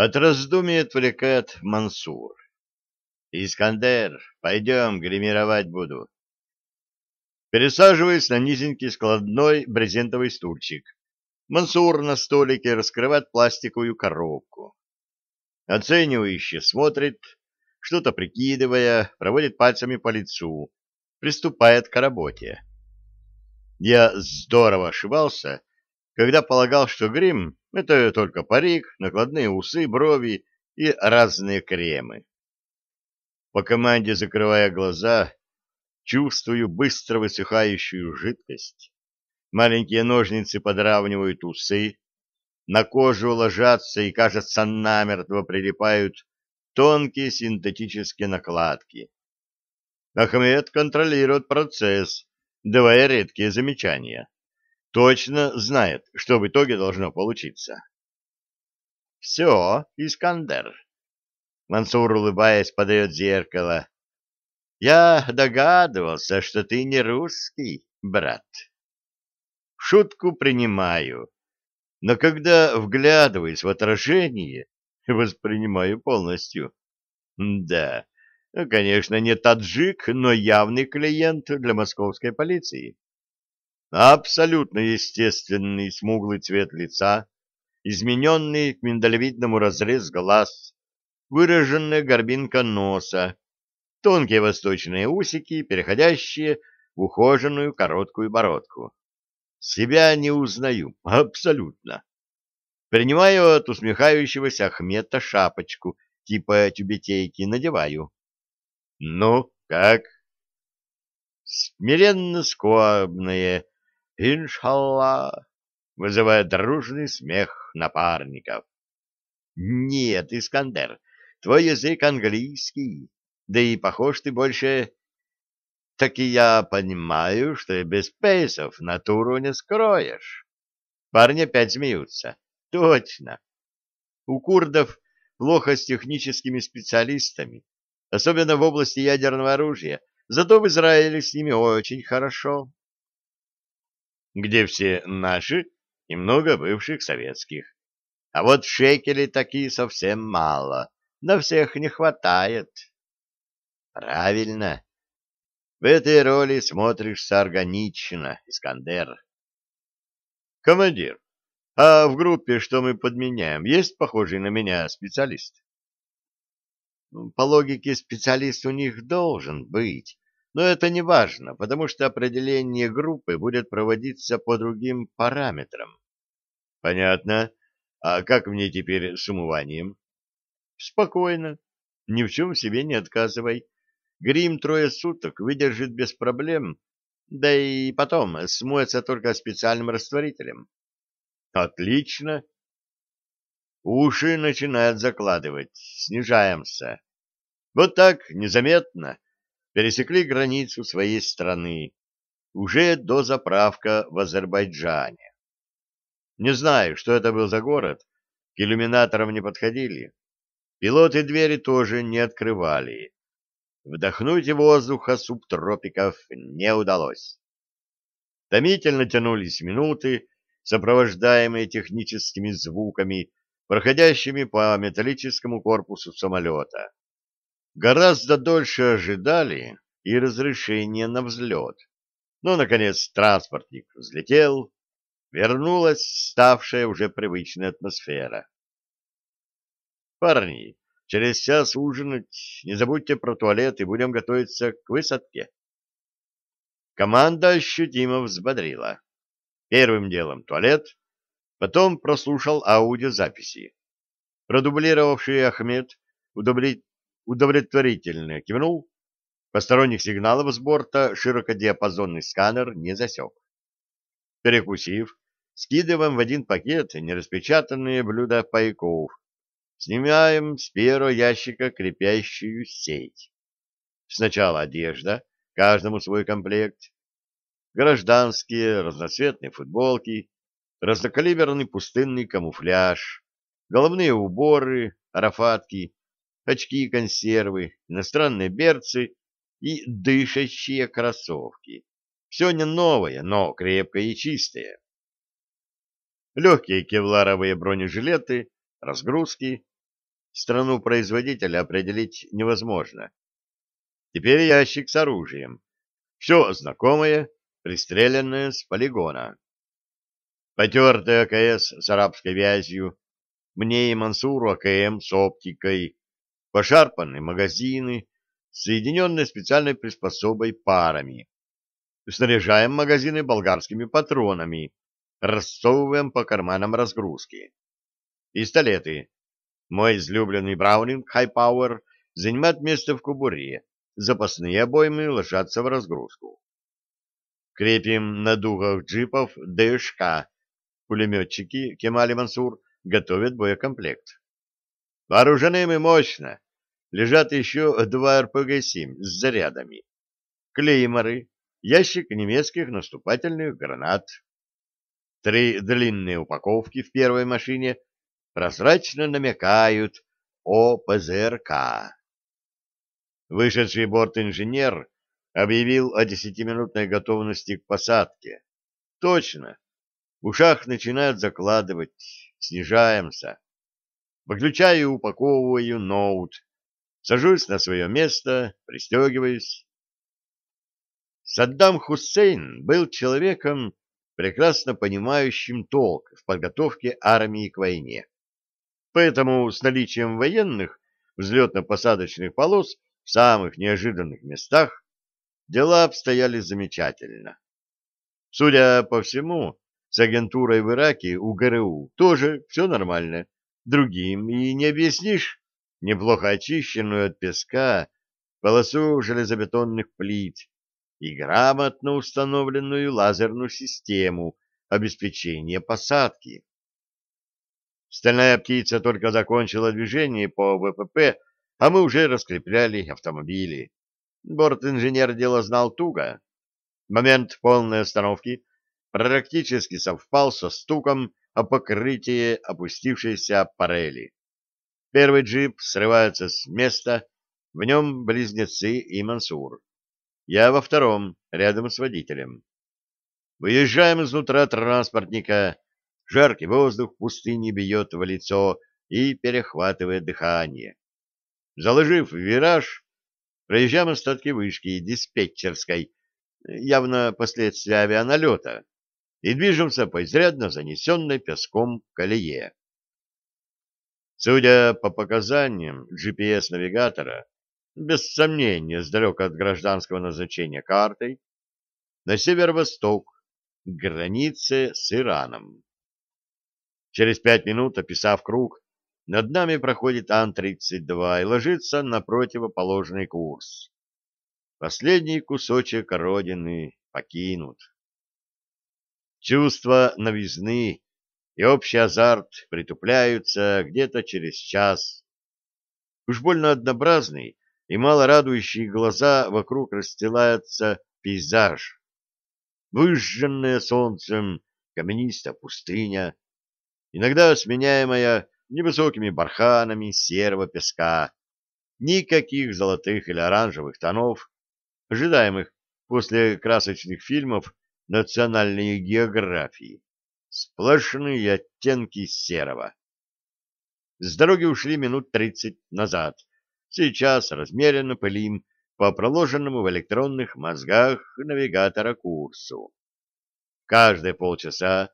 От раздумий отвлекает Мансур. «Искандер, пойдем, гримировать буду». Пересаживаясь на низенький складной брезентовый стульчик, Мансур на столике раскрывает пластиковую коробку. Оценивающе смотрит, что-то прикидывая, проводит пальцами по лицу, приступает к работе. Я здорово ошибался, когда полагал, что грим — это только парик, накладные усы, брови и разные кремы. По команде, закрывая глаза, чувствую быстро высыхающую жидкость. Маленькие ножницы подравнивают усы, на кожу ложатся и, кажется, намертво прилипают тонкие синтетические накладки. Ахмед контролирует процесс, давая редкие замечания. Точно знает, что в итоге должно получиться. «Все, Искандер!» Мансур, улыбаясь, подает зеркало. «Я догадывался, что ты не русский, брат». Шутку принимаю, но когда вглядываюсь в отражение, воспринимаю полностью. Да, конечно, не таджик, но явный клиент для московской полиции. Абсолютно естественный смуглый цвет лица, измененный к миндалевидному разрез глаз, выраженная горбинка носа, тонкие восточные усики, переходящие в ухоженную короткую бородку. Себя не узнаю, абсолютно. Принимаю от усмехающегося Ахмета шапочку, типа тюбетейки, надеваю. Ну, как? Смиренно скорбное, иншалла, вызывает дружный смех напарников. Нет, Искандер, твой язык английский, да и похож ты больше так и я понимаю, что без пейсов натуру не скроешь. Парни опять смеются. Точно. У курдов плохо с техническими специалистами, особенно в области ядерного оружия, зато в Израиле с ними очень хорошо. Где все наши и много бывших советских. А вот шекелей такие совсем мало, на всех не хватает. Правильно. В этой роли смотришься органично, Искандер. Командир, а в группе, что мы подменяем, есть похожий на меня специалист? По логике, специалист у них должен быть, но это не важно, потому что определение группы будет проводиться по другим параметрам. Понятно. А как мне теперь с умыванием? Спокойно. Ни в чем себе не отказывай. Грим трое суток выдержит без проблем, да и потом смоется только специальным растворителем. Отлично. Уши начинают закладывать. Снижаемся. Вот так, незаметно, пересекли границу своей страны. Уже до заправка в Азербайджане. Не знаю, что это был за город, к иллюминаторам не подходили. Пилоты двери тоже не открывали. Вдохнуть воздуха субтропиков не удалось. Томительно тянулись минуты, сопровождаемые техническими звуками, проходящими по металлическому корпусу самолета. Гораздо дольше ожидали и разрешения на взлет. Но, наконец, транспортник взлетел, вернулась ставшая уже привычная атмосфера. «Парни, Через час ужинать. Не забудьте про туалет и будем готовиться к высадке. Команда ощутимо взбодрила. Первым делом туалет, потом прослушал аудиозаписи. Продублировавший Ахмед удовлетворительно кивнул. Посторонних сигналов с борта широкодиапазонный сканер не засек. Перекусив, скидываем в один пакет нераспечатанные блюда пайков Снимаем с первого ящика крепящую сеть. Сначала одежда, каждому свой комплект, гражданские разноцветные футболки, разнокалиберный пустынный камуфляж, головные уборы, арафатки, очки консервы, иностранные берцы и дышащие кроссовки. Все не новое, но крепкое и чистое. Легкие кевларовые бронежилеты, разгрузки, страну-производителя определить невозможно. Теперь ящик с оружием. Все знакомое, пристреленное с полигона. Потертый АКС с арабской вязью, мне и Мансуру АКМ с оптикой, пошарпанные магазины, соединенные специальной приспособой парами. Снаряжаем магазины болгарскими патронами, рассовываем по карманам разгрузки. Пистолеты. Мой излюбленный Браунинг High Power занимает место в кобуре, запасные обоймы ложатся в разгрузку. Крепим на дугах джипов ДШК. Пулеметчики Кемали Мансур готовят боекомплект. Вооружены мы мощно. Лежат еще два РПГ-7 с зарядами. Клейморы, ящик немецких наступательных гранат. Три длинные упаковки в первой машине прозрачно намекают о ПЗРК. Вышедший борт-инженер объявил о десятиминутной готовности к посадке. Точно. В ушах начинают закладывать. Снижаемся. Выключаю упаковываю ноут. Сажусь на свое место, пристегиваюсь. Саддам Хусейн был человеком, прекрасно понимающим толк в подготовке армии к войне. Поэтому с наличием военных взлетно-посадочных полос в самых неожиданных местах дела обстояли замечательно. Судя по всему, с агентурой в Ираке у ГРУ тоже все нормально. Другим и не объяснишь неплохо очищенную от песка полосу железобетонных плит и грамотно установленную лазерную систему обеспечения посадки. Стальная птица только закончила движение по ВПП а мы уже раскрепляли автомобили. Борт-инженер дело знал туго. Момент полной остановки практически совпал со стуком о покрытие опустившейся аппарели. Первый джип срывается с места, в нем близнецы и Мансур. Я во втором, рядом с водителем. Выезжаем изнутра транспортника. Жаркий воздух пустыни бьет в лицо и перехватывает дыхание. Заложив вираж, проезжаем остатки вышки диспетчерской, явно последствия авианалета, и движемся по изрядно занесенной песком колее. Судя по показаниям GPS-навигатора, без сомнения, сдалек от гражданского назначения картой, на северо-восток, к границе с Ираном. Через пять минут, описав круг, над нами проходит Ан-32 и ложится на противоположный курс. Последний кусочек родины покинут. Чувства новизны и общий азарт притупляются где-то через час. Уж больно однообразный и мало радующие глаза вокруг расстилается пейзаж. Выжженная солнцем каменистая пустыня, иногда сменяемая невысокими барханами серого песка, никаких золотых или оранжевых тонов, ожидаемых после красочных фильмов национальной географии, сплошные оттенки серого. С дороги ушли минут тридцать назад, сейчас размеренно пылим по проложенному в электронных мозгах навигатора курсу. Каждые полчаса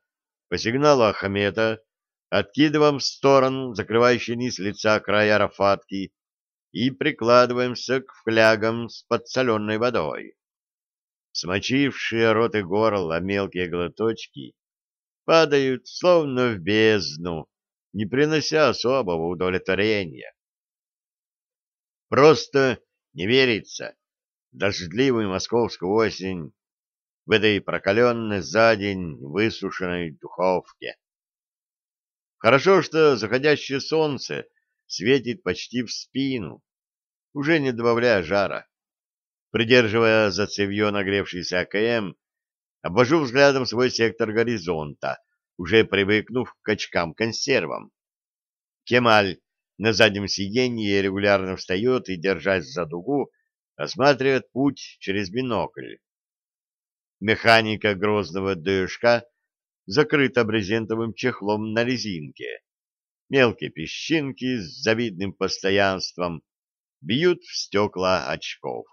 по сигналу Ахмета откидываем в сторону закрывающий низ лица края арафатки и прикладываемся к флягам с подсоленной водой. Смочившие рот и горло мелкие глоточки падают словно в бездну, не принося особого удовлетворения. Просто не верится дождливую московскую осень в этой прокаленной за день высушенной духовке. Хорошо, что заходящее солнце светит почти в спину, уже не добавляя жара. Придерживая за цевье нагревшийся АКМ, обвожу взглядом свой сектор горизонта, уже привыкнув к очкам-консервам. Кемаль на заднем сиденье регулярно встает и, держась за дугу, осматривает путь через бинокль. Механика грозного ДШК закрыта брезентовым чехлом на резинке. Мелкие песчинки с завидным постоянством бьют в стекла очков.